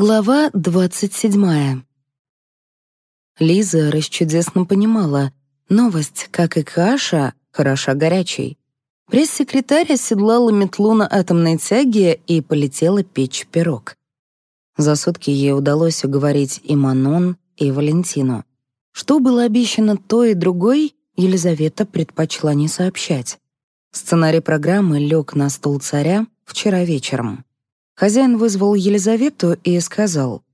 Глава двадцать седьмая. Лиза расчудесно понимала, новость, как и каша, хороша горячей. Пресс-секретарь оседлала метлу на атомной тяге и полетела печь пирог. За сутки ей удалось уговорить и Манон, и Валентину. Что было обещано той и другой, Елизавета предпочла не сообщать. Сценарий программы лег на стол царя вчера вечером. Хозяин вызвал Елизавету и сказал,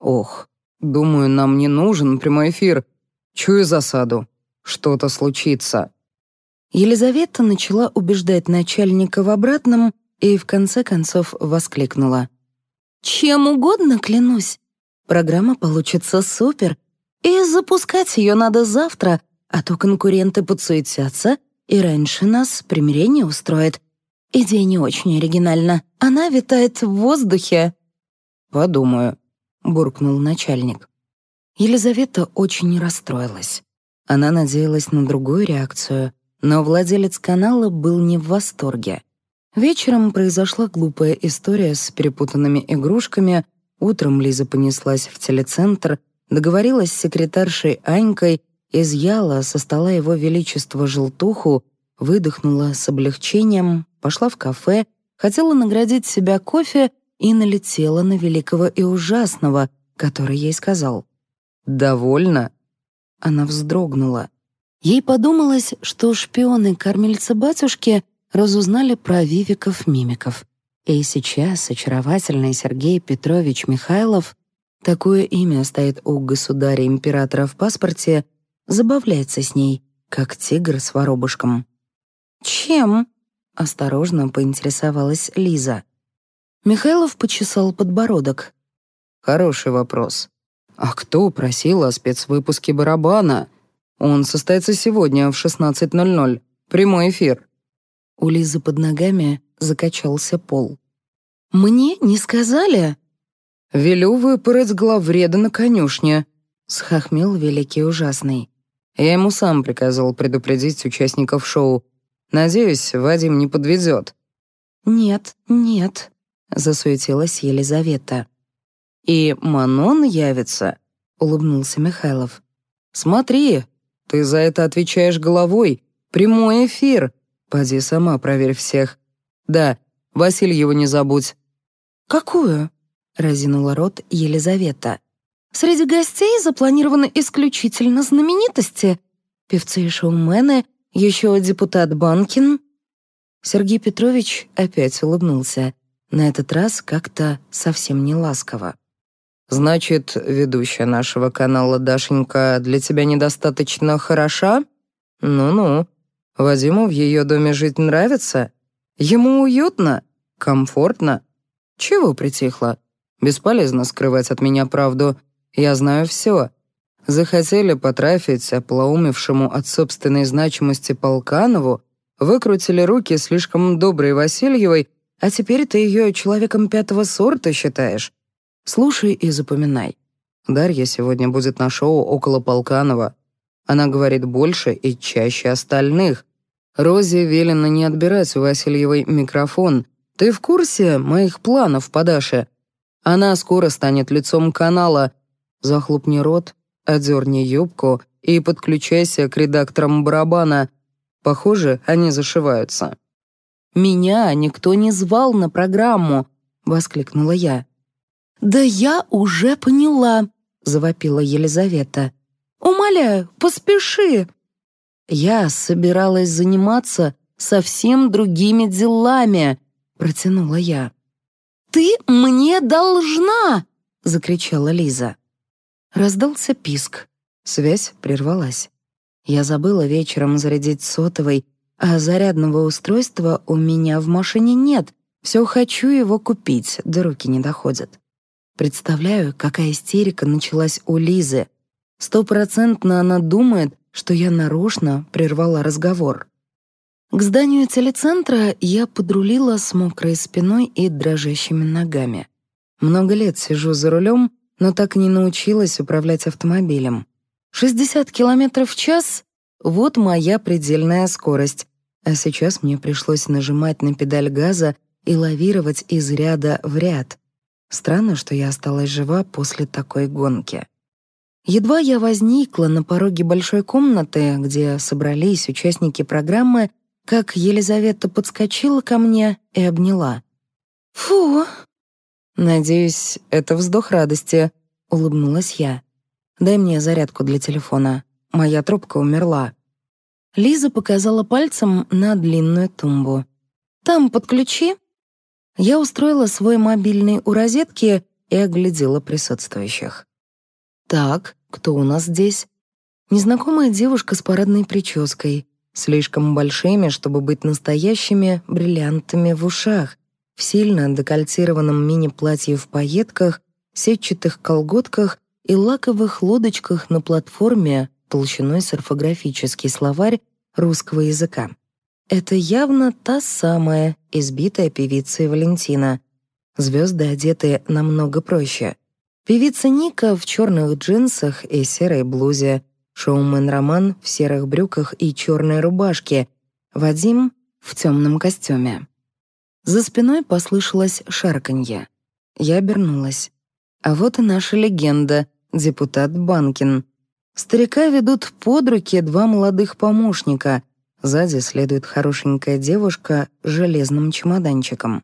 «Ох, думаю, нам не нужен прямой эфир. Чую засаду. Что-то случится». Елизавета начала убеждать начальника в обратном и в конце концов воскликнула. «Чем угодно, клянусь. Программа получится супер, и запускать ее надо завтра, а то конкуренты подсуетятся, и раньше нас примирение устроит. Идея не очень оригинальна. Она витает в воздухе. «Подумаю», — буркнул начальник. Елизавета очень расстроилась. Она надеялась на другую реакцию, но владелец канала был не в восторге. Вечером произошла глупая история с перепутанными игрушками, утром Лиза понеслась в телецентр, договорилась с секретаршей Анькой, изъяла со стола его величество желтуху, выдохнула с облегчением, пошла в кафе, хотела наградить себя кофе и налетела на великого и ужасного, который ей сказал «Довольно?» Она вздрогнула. Ей подумалось, что шпионы кормильца батюшки разузнали про вивиков-мимиков. И сейчас очаровательный Сергей Петрович Михайлов, такое имя стоит у государя-императора в паспорте, забавляется с ней, как тигр с воробушком. «Чем?» — осторожно поинтересовалась Лиза. Михайлов почесал подбородок. «Хороший вопрос. А кто просил о спецвыпуске барабана? Он состоится сегодня в 16.00. Прямой эфир». У Лизы под ногами закачался пол. «Мне не сказали?» «Велю выпороть главреда на конюшне», — схохмел великий ужасный. Я ему сам приказывал предупредить участников шоу, Надеюсь, Вадим не подведет». «Нет, нет», — засуетилась Елизавета. «И Манон явится», — улыбнулся Михайлов. «Смотри, ты за это отвечаешь головой. Прямой эфир. Поди сама проверь всех. Да, Васильеву не забудь». «Какую?» — разинула рот Елизавета. «Среди гостей запланированы исключительно знаменитости. Певцы и шоумены, еще депутат Банкин?» Сергей Петрович опять улыбнулся, на этот раз как-то совсем не ласково. «Значит, ведущая нашего канала Дашенька для тебя недостаточно хороша? Ну-ну. Вадиму в ее доме жить нравится? Ему уютно? Комфортно? Чего притихло? Бесполезно скрывать от меня правду. Я знаю все. Захотели потрафить оплоумевшему от собственной значимости Полканову, выкрутили руки слишком доброй Васильевой, а теперь ты ее человеком пятого сорта считаешь. Слушай и запоминай. Дарья сегодня будет на шоу около Полканова. Она говорит больше и чаще остальных. Розе велено не отбирать у Васильевой микрофон. Ты в курсе моих планов по Даше? Она скоро станет лицом канала. Захлопни рот Одерни юбку и подключайся к редакторам барабана. Похоже, они зашиваются». «Меня никто не звал на программу», — воскликнула я. «Да я уже поняла», — завопила Елизавета. «Умоляю, поспеши». «Я собиралась заниматься совсем другими делами», — протянула я. «Ты мне должна!» — закричала Лиза. Раздался писк. Связь прервалась. Я забыла вечером зарядить сотовый, а зарядного устройства у меня в машине нет. Все хочу его купить, до руки не доходят. Представляю, какая истерика началась у Лизы. Стопроцентно она думает, что я нарочно прервала разговор. К зданию телецентра я подрулила с мокрой спиной и дрожащими ногами. Много лет сижу за рулем, но так и не научилась управлять автомобилем. 60 километров в час — вот моя предельная скорость, а сейчас мне пришлось нажимать на педаль газа и лавировать из ряда в ряд. Странно, что я осталась жива после такой гонки. Едва я возникла на пороге большой комнаты, где собрались участники программы, как Елизавета подскочила ко мне и обняла. «Фу!» «Надеюсь, это вздох радости», — улыбнулась я. «Дай мне зарядку для телефона. Моя трубка умерла». Лиза показала пальцем на длинную тумбу. «Там подключи». Я устроила свой мобильный у розетки и оглядела присутствующих. «Так, кто у нас здесь?» Незнакомая девушка с парадной прической, слишком большими, чтобы быть настоящими бриллиантами в ушах, в сильно декольтированном мини-платье в пайетках, сетчатых колготках и лаковых лодочках на платформе толщиной с орфографический словарь русского языка. Это явно та самая избитая певица Валентина. Звезды одеты намного проще. Певица Ника в черных джинсах и серой блузе, шоумен Роман в серых брюках и черной рубашке, Вадим в темном костюме. За спиной послышалось шарканье. Я обернулась. А вот и наша легенда, депутат Банкин. Старика ведут под руки два молодых помощника. Сзади следует хорошенькая девушка с железным чемоданчиком.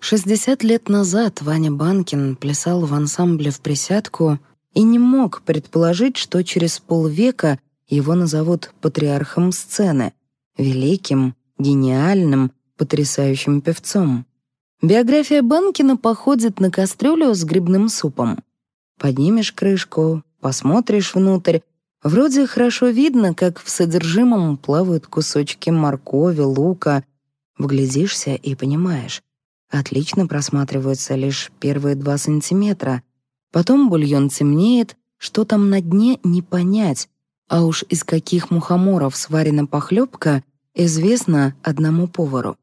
60 лет назад Ваня Банкин плясал в ансамбле в присядку и не мог предположить, что через полвека его назовут патриархом сцены, великим, гениальным, потрясающим певцом. Биография Банкина походит на кастрюлю с грибным супом. Поднимешь крышку, посмотришь внутрь, вроде хорошо видно, как в содержимом плавают кусочки моркови, лука. Вглядишься и понимаешь. Отлично просматриваются лишь первые два сантиметра. Потом бульон темнеет, что там на дне не понять, а уж из каких мухоморов сварена похлебка, известно одному повару.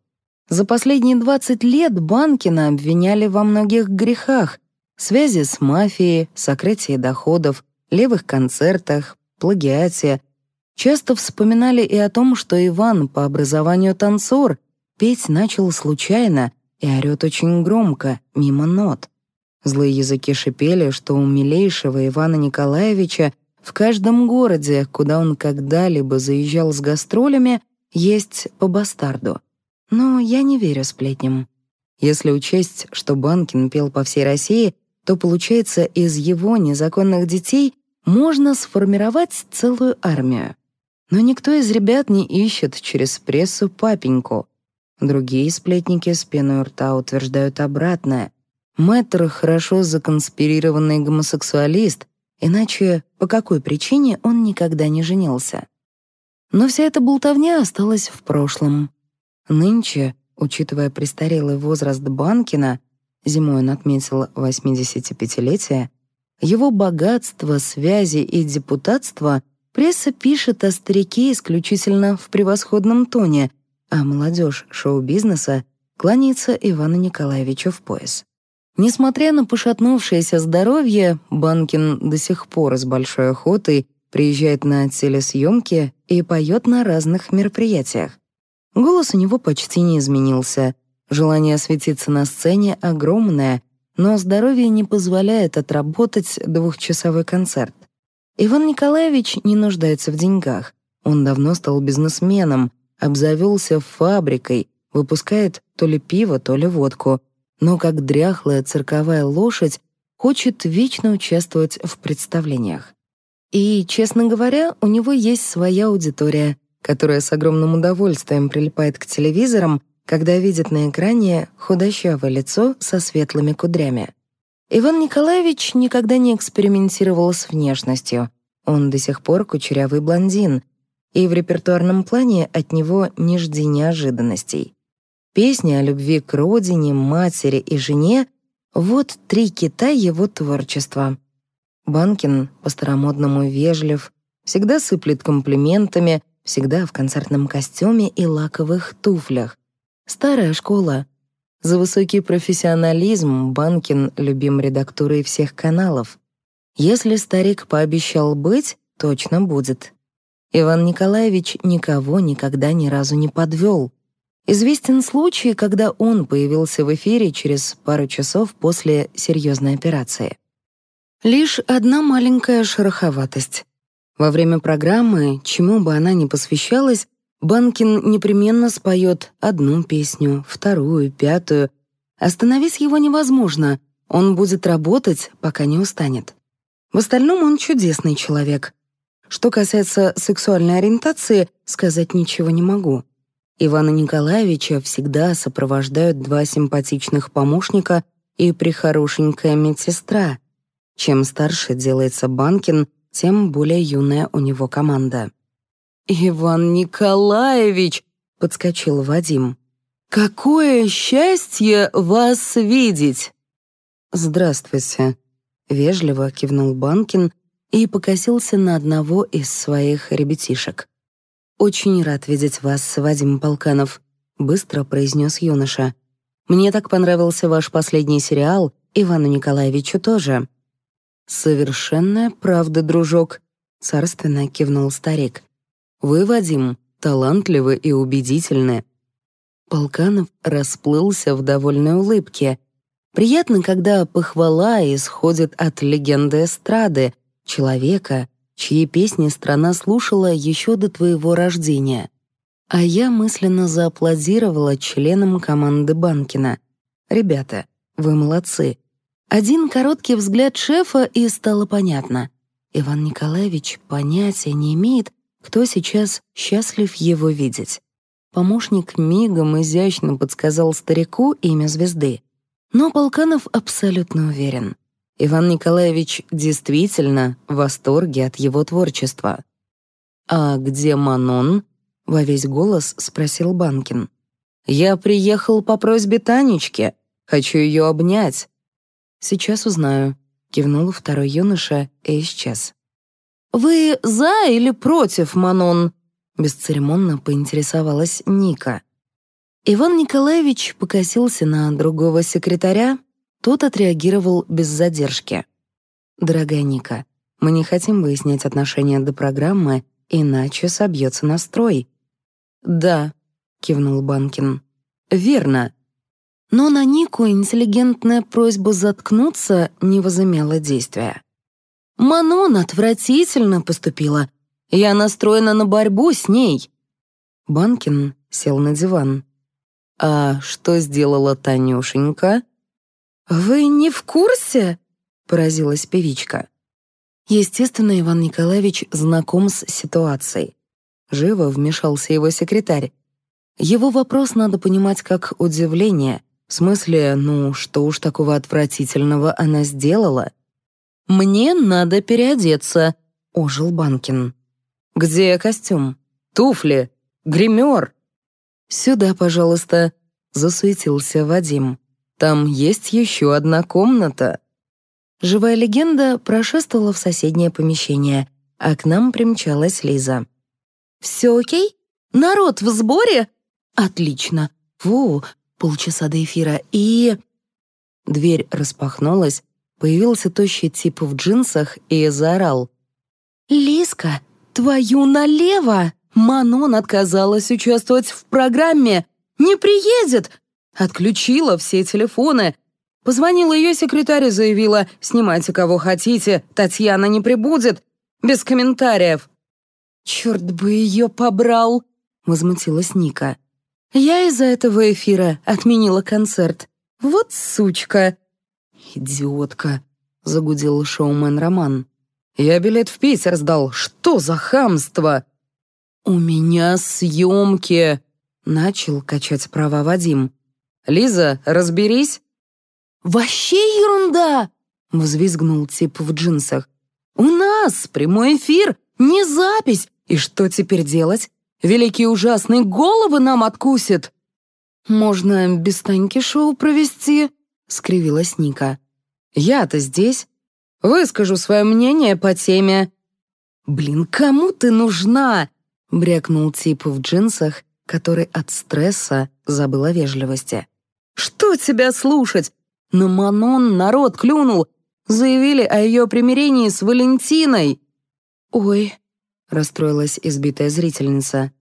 За последние 20 лет Банкина обвиняли во многих грехах, связи с мафией, сокрытии доходов, левых концертах, плагиате. Часто вспоминали и о том, что Иван по образованию танцор, петь начал случайно и орёт очень громко, мимо нот. Злые языки шипели, что у милейшего Ивана Николаевича в каждом городе, куда он когда-либо заезжал с гастролями, есть по бастарду — но я не верю сплетням. Если учесть, что Банкин пел по всей России, то, получается, из его незаконных детей можно сформировать целую армию. Но никто из ребят не ищет через прессу папеньку. Другие сплетники с пеной рта утверждают обратное. Мэтр — хорошо законспирированный гомосексуалист, иначе по какой причине он никогда не женился? Но вся эта болтовня осталась в прошлом. Нынче, учитывая престарелый возраст Банкина, зимой он отметил 85-летие, его богатство, связи и депутатство пресса пишет о старике исключительно в превосходном тоне, а молодежь шоу-бизнеса кланяется Ивану Николаевичу в пояс. Несмотря на пошатнувшееся здоровье, Банкин до сих пор с большой охотой приезжает на телесъемки и поет на разных мероприятиях. Голос у него почти не изменился. Желание осветиться на сцене огромное, но здоровье не позволяет отработать двухчасовой концерт. Иван Николаевич не нуждается в деньгах. Он давно стал бизнесменом, обзавелся фабрикой, выпускает то ли пиво, то ли водку, но как дряхлая цирковая лошадь хочет вечно участвовать в представлениях. И, честно говоря, у него есть своя аудитория — которая с огромным удовольствием прилипает к телевизорам, когда видит на экране худощавое лицо со светлыми кудрями. Иван Николаевич никогда не экспериментировал с внешностью. Он до сих пор кучерявый блондин, и в репертуарном плане от него не жди неожиданностей. Песни о любви к родине, матери и жене — вот три кита его творчества. Банкин по-старомодному вежлив, всегда сыплет комплиментами, всегда в концертном костюме и лаковых туфлях. Старая школа. За высокий профессионализм Банкин любим редактурой всех каналов. Если старик пообещал быть, точно будет. Иван Николаевич никого никогда ни разу не подвел. Известен случай, когда он появился в эфире через пару часов после серьезной операции. Лишь одна маленькая шероховатость. Во время программы, чему бы она ни посвящалась, Банкин непременно споет одну песню, вторую, пятую. Остановить его невозможно, он будет работать, пока не устанет. В остальном он чудесный человек. Что касается сексуальной ориентации, сказать ничего не могу. Ивана Николаевича всегда сопровождают два симпатичных помощника и прихорошенькая медсестра. Чем старше делается Банкин, тем более юная у него команда. «Иван Николаевич!» — подскочил Вадим. «Какое счастье вас видеть!» «Здравствуйте», — вежливо кивнул Банкин и покосился на одного из своих ребятишек. «Очень рад видеть вас, Вадим Полканов», — быстро произнес юноша. «Мне так понравился ваш последний сериал, Ивану Николаевичу тоже». «Совершенная правда, дружок», — царственно кивнул старик. «Вы, Вадим, талантливы и убедительны». Полканов расплылся в довольной улыбке. Приятно, когда похвала исходит от легенды эстрады, человека, чьи песни страна слушала еще до твоего рождения. А я мысленно зааплодировала членам команды Банкина. «Ребята, вы молодцы. Один короткий взгляд шефа, и стало понятно. Иван Николаевич понятия не имеет, кто сейчас счастлив его видеть. Помощник мигом изящно подсказал старику имя звезды. Но Полканов абсолютно уверен. Иван Николаевич действительно в восторге от его творчества. «А где Манон?» — во весь голос спросил Банкин. «Я приехал по просьбе Танечки. Хочу ее обнять. «Сейчас узнаю», — кивнул второй юноша и исчез. «Вы за или против, Манон?» — бесцеремонно поинтересовалась Ника. Иван Николаевич покосился на другого секретаря, тот отреагировал без задержки. «Дорогая Ника, мы не хотим выяснять отношения до программы, иначе собьется настрой». «Да», — кивнул Банкин. «Верно. Но на Нику интеллигентная просьба заткнуться не возымела действия. «Манон отвратительно поступила. Я настроена на борьбу с ней». Банкин сел на диван. «А что сделала Танюшенька?» «Вы не в курсе?» — поразилась певичка. Естественно, Иван Николаевич знаком с ситуацией. Живо вмешался его секретарь. Его вопрос надо понимать как удивление — в смысле, ну, что уж такого отвратительного она сделала? «Мне надо переодеться», — ожил Банкин. «Где костюм? Туфли? Гример?» «Сюда, пожалуйста», — засуетился Вадим. «Там есть еще одна комната». Живая легенда прошествовала в соседнее помещение, а к нам примчалась Лиза. «Все окей? Народ в сборе?» «Отлично. Фу, полчаса до эфира, и... Дверь распахнулась, появился тощий тип в джинсах и заорал. «Лиска, твою налево! Манон отказалась участвовать в программе! Не приедет!» Отключила все телефоны. Позвонила ее секретарь и заявила, «Снимайте кого хотите, Татьяна не прибудет». Без комментариев. «Черт бы ее побрал!» — возмутилась Ника. Я из-за этого эфира отменила концерт. Вот сучка!» «Идиотка!» — загудел шоумен Роман. «Я билет в Питер сдал. Что за хамство?» «У меня съемки!» — начал качать права Вадим. «Лиза, разберись!» «Вообще ерунда!» — взвизгнул тип в джинсах. «У нас прямой эфир, не запись! И что теперь делать? Великий ужасный головы нам откусит!» «Можно без Таньки шоу провести?» — скривилась Ника. «Я-то здесь. Выскажу свое мнение по теме». «Блин, кому ты нужна?» — брякнул тип в джинсах, который от стресса забыл о вежливости. «Что тебя слушать? На Манон народ клюнул. Заявили о ее примирении с Валентиной». «Ой», — расстроилась избитая зрительница.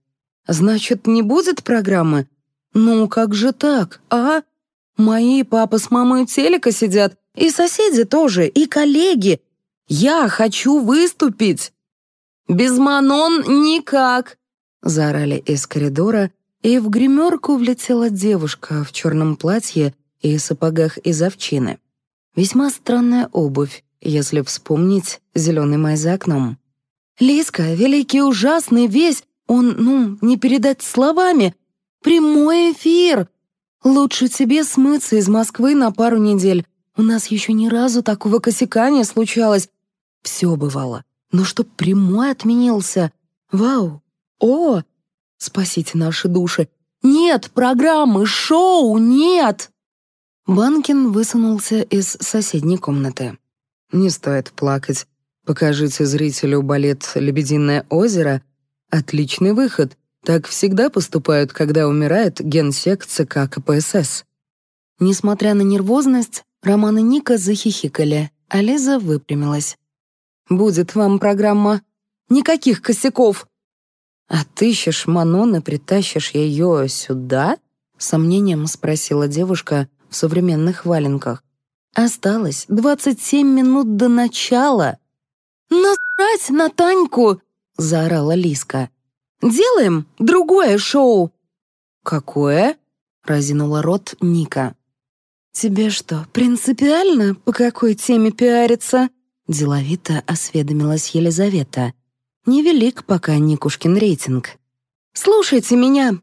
«Значит, не будет программы? Ну, как же так, а? Мои папа с мамой у телека сидят, и соседи тоже, и коллеги. Я хочу выступить. Без Манон никак, заорали из коридора, и в гримерку влетела девушка в черном платье и сапогах из овчины. Весьма странная обувь, если вспомнить зеленый май за окном. «Лиска, великий ужасный весь, он, ну, не передать словами. Прямой эфир! Лучше тебе смыться из Москвы на пару недель. У нас еще ни разу такого косяка не случалось. Все бывало. Но чтоб прямой отменился. Вау! О! Спасите наши души. Нет программы, шоу, нет! Банкин высунулся из соседней комнаты. «Не стоит плакать. Покажите зрителю балет «Лебединое озеро». Отличный выход. Так всегда поступают, когда умирает генсек ЦК КПСС». Несмотря на нервозность, Роман и Ника захихикали, а Лиза выпрямилась. «Будет вам программа. Никаких косяков!» «Отыщешь Манон и притащишь ее сюда?» — сомнением спросила девушка, в современных валенках. Осталось 27 минут до начала. «Насрать на Таньку!» — заорала Лиска. «Делаем другое шоу!» «Какое?» — разинула рот Ника. «Тебе что, принципиально по какой теме пиариться?» Деловито осведомилась Елизавета. Невелик пока Никушкин рейтинг. «Слушайте меня.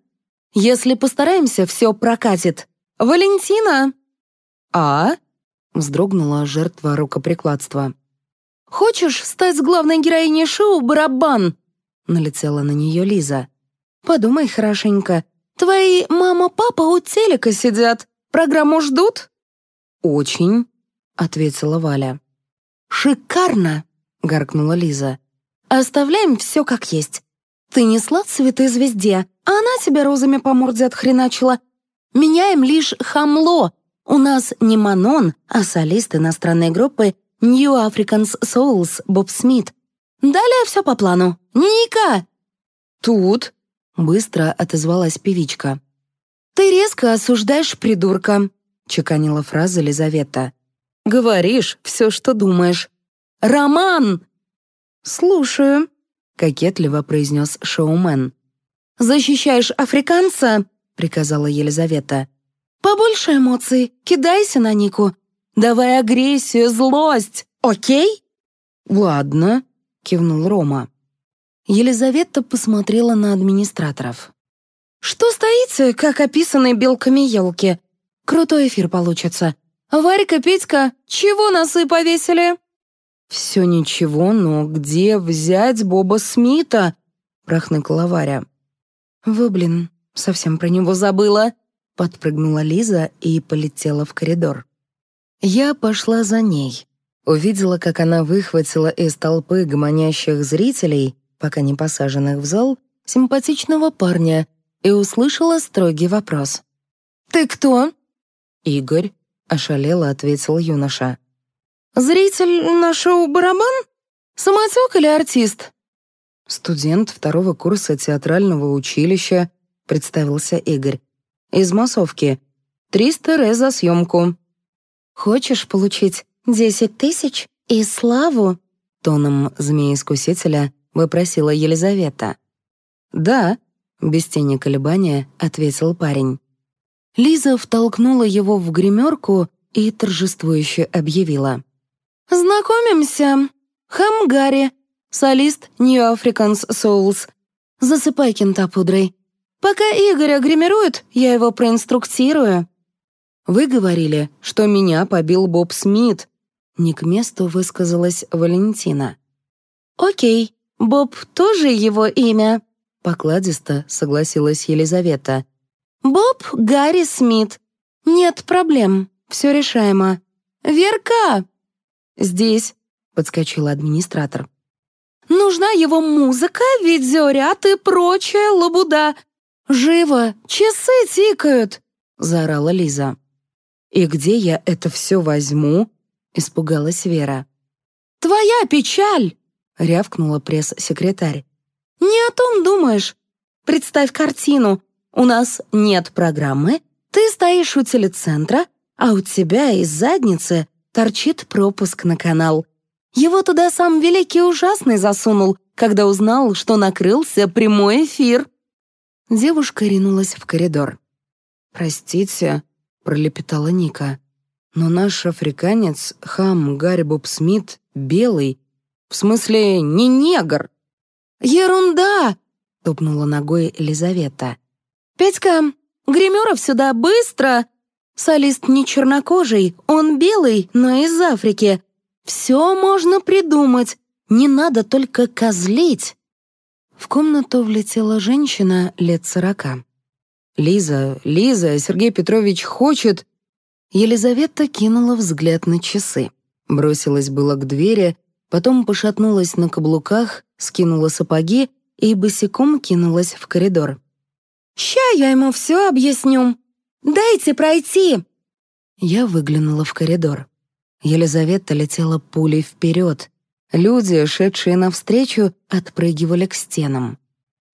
Если постараемся, все прокатит. «Валентина!» «А?» — вздрогнула жертва рукоприкладства. «Хочешь стать главной героиней шоу «Барабан»?» — налетела на нее Лиза. «Подумай хорошенько. Твои мама-папа у телека сидят. Программу ждут?» «Очень», — ответила Валя. «Шикарно!» — гаркнула Лиза. «Оставляем все как есть. Ты несла цветы звезде, а она тебя розами по морде отхреначила, Меняем лишь хамло. У нас не Манон, а солист иностранной группы New Africans Souls Боб Смит. Далее все по плану. Ника!» «Тут?» — быстро отозвалась певичка. «Ты резко осуждаешь придурка», — чеканила фраза Лизавета. «Говоришь все, что думаешь». «Роман!» «Слушаю», — кокетливо произнес шоумен. «Защищаешь африканца?» — приказала Елизавета. «Побольше эмоций, кидайся на Нику. Давай агрессию, злость, окей?» «Ладно», — кивнул Рома. Елизавета посмотрела на администраторов. «Что стоите, как описанные белками елки? Крутой эфир получится. Варька, Петька, чего носы повесили?» «Все ничего, но где взять Боба Смита?» — прохныкала Варя. «Вы, блин, Совсем про него забыла!» Подпрыгнула Лиза и полетела в коридор. Я пошла за ней. Увидела, как она выхватила из толпы гомонящих зрителей, пока не посаженных в зал, симпатичного парня и услышала строгий вопрос. «Ты кто?» «Игорь», — ошалело ответил юноша. «Зритель на «Барабан»? Самотек или артист?» «Студент второго курса театрального училища», — представился Игорь. «Из массовки. Триста ре за съемку». «Хочешь получить десять тысяч и славу?» Тоном змеи-искусителя выпросила Елизавета. «Да», — без тени колебания ответил парень. Лиза втолкнула его в гримерку и торжествующе объявила. «Знакомимся. Хамгари, солист New Africans Souls. Засыпай кента пудрой. Пока Игоря гримируют, я его проинструктирую». «Вы говорили, что меня побил Боб Смит», — не к месту высказалась Валентина. «Окей, Боб тоже его имя», — покладисто согласилась Елизавета. «Боб Гарри Смит. Нет проблем, все решаемо. Верка!» «Здесь», — подскочил администратор. «Нужна его музыка, видеоряд и прочая лабуда. «Живо! Часы тикают!» — заорала Лиза. «И где я это все возьму?» — испугалась Вера. «Твоя печаль!» — рявкнула пресс-секретарь. «Не о том думаешь. Представь картину. У нас нет программы, ты стоишь у телецентра, а у тебя из задницы торчит пропуск на канал. Его туда сам Великий Ужасный засунул, когда узнал, что накрылся прямой эфир». Девушка ринулась в коридор. «Простите», — пролепетала Ника, «но наш африканец, хам Гарри Боб Смит, белый, в смысле не негр». «Ерунда!» — топнула ногой Елизавета. «Петька, гримеров сюда, быстро! Солист не чернокожий, он белый, но из Африки. Все можно придумать, не надо только козлить». В комнату влетела женщина лет сорока. «Лиза, Лиза, Сергей Петрович хочет...» Елизавета кинула взгляд на часы, бросилась было к двери, потом пошатнулась на каблуках, скинула сапоги и босиком кинулась в коридор. «Ща я ему все объясню. Дайте пройти!» Я выглянула в коридор. Елизавета летела пулей вперед. Люди, шедшие навстречу, отпрыгивали к стенам.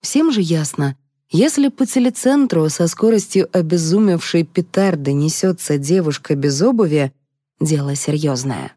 Всем же ясно, если по телецентру со скоростью обезумевшей петарды несется девушка без обуви, дело серьезное.